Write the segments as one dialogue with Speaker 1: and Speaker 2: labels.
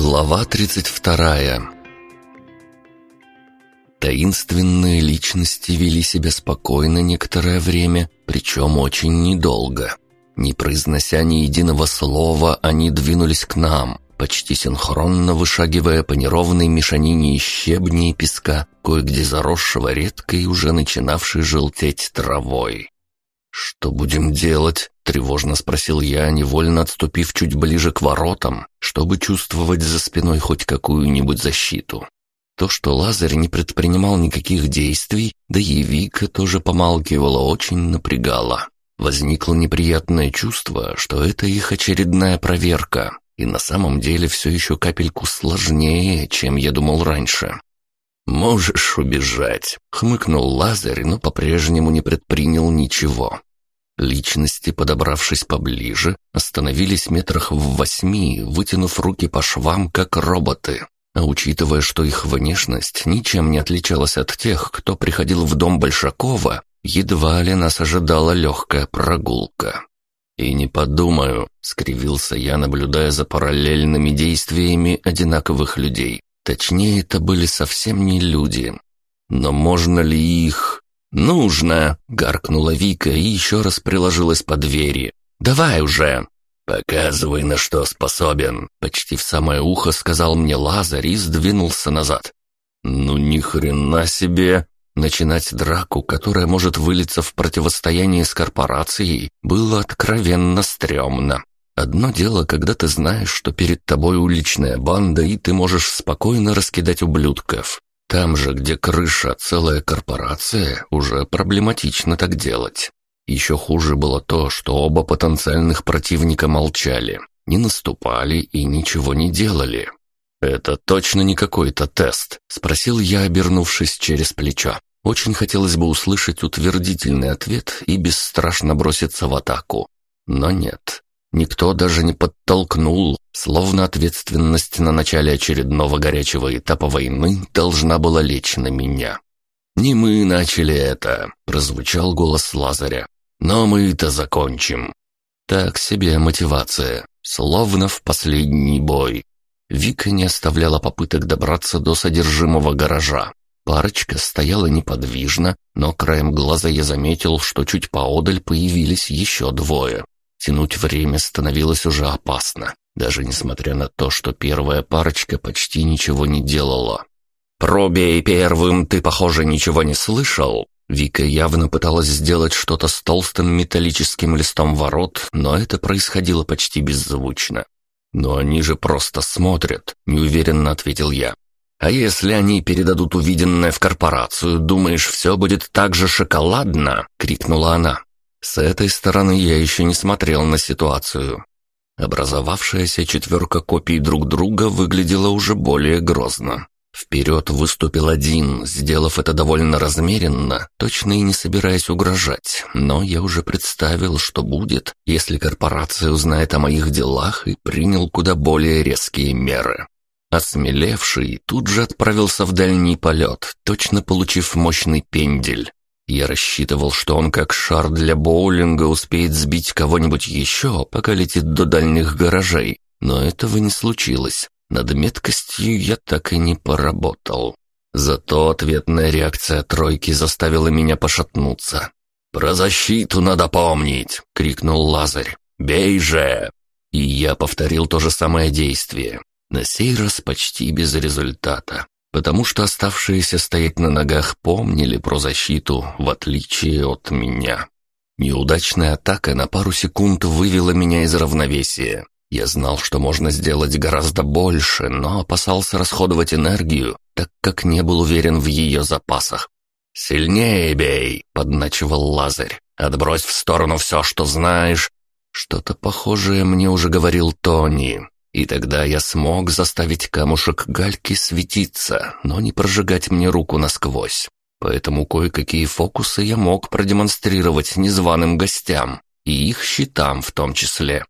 Speaker 1: Глава 32 Таинственные личности вели себя спокойно некоторое время, причем очень недолго. Не произнося ни единого слова, они двинулись к нам, почти синхронно вышагивая по неровной мешанине щебня и песка, кое-где заросшего редкой и уже начинавшей желтеть травой. «Что будем делать?» — тревожно спросил я, невольно отступив чуть ближе к воротам, чтобы чувствовать за спиной хоть какую-нибудь защиту. То, что Лазарь не предпринимал никаких действий, да и Вика тоже помалкивала, очень напрягало. Возникло неприятное чувство, что это их очередная проверка, и на самом деле все еще капельку сложнее, чем я думал раньше. «Можешь убежать», — хмыкнул Лазарь, но по-прежнему не предпринял ничего. Личности, подобравшись поближе, остановились метрах в восьми, вытянув руки по швам, как роботы. А учитывая, что их внешность ничем не отличалась от тех, кто приходил в дом Большакова, едва ли нас ожидала легкая прогулка. «И не подумаю», — скривился я, наблюдая за параллельными действиями одинаковых людей. Точнее, это были совсем не люди. Но можно ли их... «Нужно!» — гаркнула Вика и еще раз приложилась по двери. «Давай уже!» «Показывай, на что способен!» — почти в самое ухо сказал мне Лазарь и сдвинулся назад. «Ну ни хрена себе!» Начинать драку, которая может вылиться в противостояние с корпорацией, было откровенно стрёмно. Одно дело, когда ты знаешь, что перед тобой уличная банда, и ты можешь спокойно раскидать ублюдков. Там же, где крыша целая корпорация, уже проблематично так делать. Еще хуже было то, что оба потенциальных противника молчали, не наступали и ничего не делали. «Это точно не какой-то тест?» — спросил я, обернувшись через плечо. Очень хотелось бы услышать утвердительный ответ и бесстрашно броситься в атаку. Но нет. Никто даже не подтолкнул, словно ответственность на начале очередного горячего этапа войны должна была лечь на меня. «Не мы начали это», — прозвучал голос Лазаря. «Но мы-то закончим». Так себе мотивация, словно в последний бой. Вика не оставляла попыток добраться до содержимого гаража. Парочка стояла неподвижно, но краем глаза я заметил, что чуть поодаль появились еще двое. Тянуть время становилось уже опасно, даже несмотря на то, что первая парочка почти ничего не делала. «Пробей первым, ты, похоже, ничего не слышал?» Вика явно пыталась сделать что-то с толстым металлическим листом ворот, но это происходило почти беззвучно. «Но они же просто смотрят», — неуверенно ответил я. «А если они передадут увиденное в корпорацию, думаешь, все будет так же шоколадно?» — крикнула она. С этой стороны я еще не смотрел на ситуацию. Образовавшаяся четверка копий друг друга выглядела уже более грозно. Вперед выступил один, сделав это довольно размеренно, точно и не собираясь угрожать, но я уже представил, что будет, если корпорация узнает о моих делах и принял куда более резкие меры. Осмелевший тут же отправился в дальний полет, точно получив мощный пендель. Я рассчитывал, что он как шар для боулинга успеет сбить кого-нибудь еще, пока летит до дальних гаражей, но этого не случилось. Над меткостью я так и не поработал. Зато ответная реакция тройки заставила меня пошатнуться. «Про защиту надо помнить!» — крикнул Лазарь. «Бей же!» И я повторил то же самое действие. На сей раз почти без результата потому что оставшиеся стоять на ногах помнили про защиту, в отличие от меня. Неудачная атака на пару секунд вывела меня из равновесия. Я знал, что можно сделать гораздо больше, но опасался расходовать энергию, так как не был уверен в ее запасах. «Сильнее бей!» — подначивал Лазарь. «Отбрось в сторону все, что знаешь». Что-то похожее мне уже говорил Тони. И тогда я смог заставить камушек гальки светиться, но не прожигать мне руку насквозь. Поэтому кое-какие фокусы я мог продемонстрировать незваным гостям, и их щитам в том числе.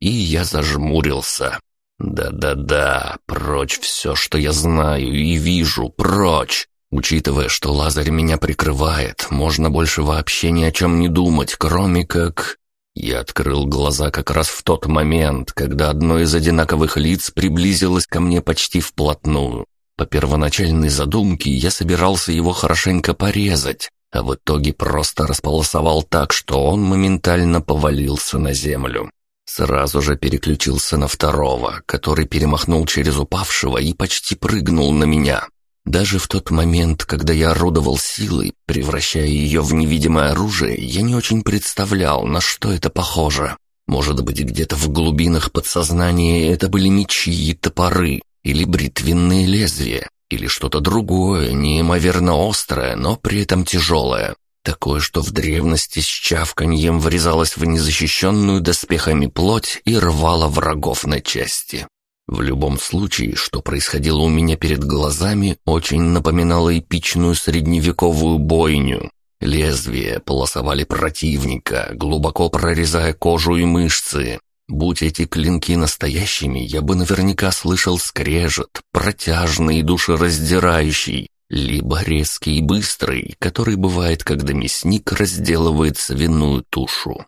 Speaker 1: И я зажмурился. Да-да-да, прочь все, что я знаю и вижу, прочь. Учитывая, что Лазарь меня прикрывает, можно больше вообще ни о чем не думать, кроме как... Я открыл глаза как раз в тот момент, когда одно из одинаковых лиц приблизилось ко мне почти вплотную. По первоначальной задумке я собирался его хорошенько порезать, а в итоге просто располосовал так, что он моментально повалился на землю. Сразу же переключился на второго, который перемахнул через упавшего и почти прыгнул на меня. Даже в тот момент, когда я орудовал силой, превращая ее в невидимое оружие, я не очень представлял, на что это похоже. Может быть, где-то в глубинах подсознания это были мечи и топоры, или бритвенные лезвия, или что-то другое, неимоверно острое, но при этом тяжелое. Такое, что в древности с чавканьем врезалось в незащищенную доспехами плоть и рвало врагов на части. В любом случае, что происходило у меня перед глазами, очень напоминало эпичную средневековую бойню. Лезвия полосовали противника, глубоко прорезая кожу и мышцы. Будь эти клинки настоящими, я бы наверняка слышал скрежет, протяжный и душераздирающий, либо резкий и быстрый, который бывает, когда мясник разделывает свиную тушу.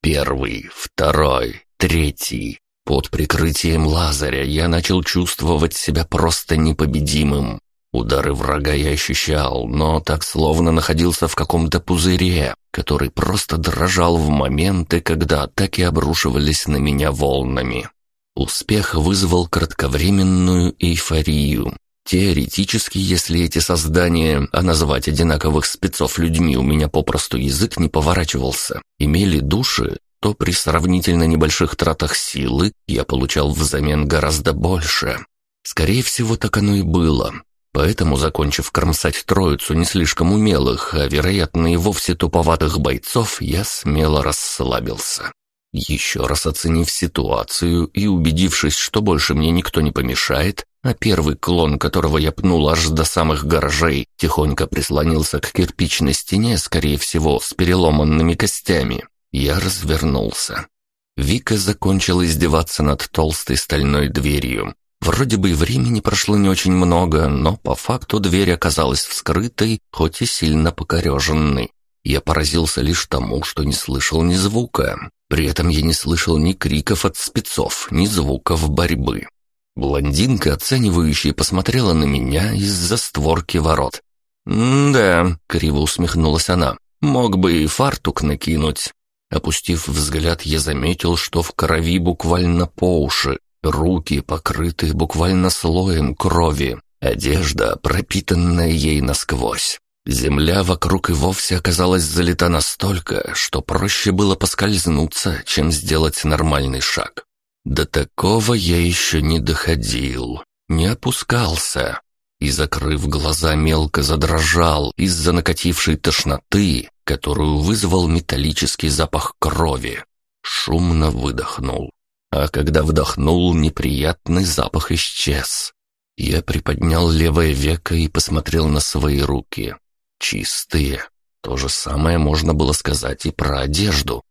Speaker 1: Первый, второй, третий. Под прикрытием лазаря я начал чувствовать себя просто непобедимым. Удары врага я ощущал, но так словно находился в каком-то пузыре, который просто дрожал в моменты, когда атаки обрушивались на меня волнами. Успех вызвал кратковременную эйфорию. Теоретически, если эти создания, а назвать одинаковых спецов людьми у меня попросту язык не поворачивался, имели души, то при сравнительно небольших тратах силы я получал взамен гораздо больше. Скорее всего, так оно и было. Поэтому, закончив кромсать троицу не слишком умелых, а вероятно и вовсе туповатых бойцов, я смело расслабился. Еще раз оценив ситуацию и убедившись, что больше мне никто не помешает, а первый клон, которого я пнул аж до самых гаражей, тихонько прислонился к кирпичной стене, скорее всего, с переломанными костями, я развернулся. Вика закончила издеваться над толстой стальной дверью. Вроде бы и времени прошло не очень много, но по факту дверь оказалась вскрытой, хоть и сильно покореженной. Я поразился лишь тому, что не слышал ни звука. При этом я не слышал ни криков от спецов, ни звуков борьбы. Блондинка, оценивающая, посмотрела на меня из-за створки ворот. «Да», — криво усмехнулась она, — «мог бы и фартук накинуть». Опустив взгляд, я заметил, что в крови буквально по уши, руки покрыты буквально слоем крови, одежда пропитанная ей насквозь. Земля вокруг и вовсе оказалась залита настолько, что проще было поскользнуться, чем сделать нормальный шаг. До такого я еще не доходил, не опускался и, закрыв глаза, мелко задрожал из-за накатившей тошноты, которую вызвал металлический запах крови. Шумно выдохнул. А когда вдохнул, неприятный запах исчез. Я приподнял левое веко и посмотрел на свои руки. Чистые. То же самое можно было сказать и про одежду.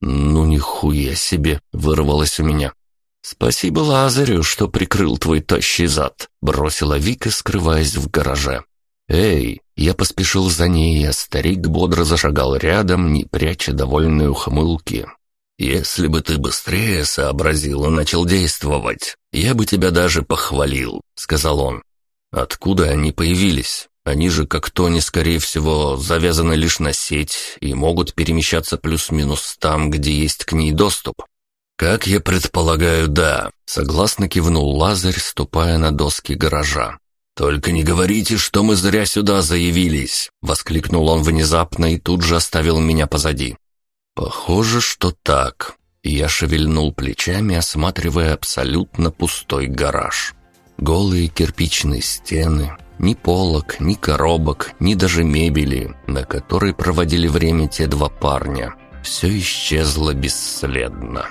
Speaker 1: «Ну, нихуя себе!» — вырвалось у меня. «Спасибо Лазарю, что прикрыл твой тощий зад», — бросила Вика, скрываясь в гараже. «Эй!» Я поспешил за ней, а старик бодро зашагал рядом, не пряча довольной ухмылки. «Если бы ты быстрее сообразил и начал действовать, я бы тебя даже похвалил», — сказал он. «Откуда они появились? Они же, как Тони, скорее всего, завязаны лишь на сеть и могут перемещаться плюс-минус там, где есть к ней доступ. «Как я предполагаю, да», — согласно кивнул Лазарь, ступая на доски гаража. «Только не говорите, что мы зря сюда заявились!» — воскликнул он внезапно и тут же оставил меня позади. «Похоже, что так». Я шевельнул плечами, осматривая абсолютно пустой гараж. Голые кирпичные стены, ни полок, ни коробок, ни даже мебели, на которой проводили время те два парня. Все исчезло бесследно.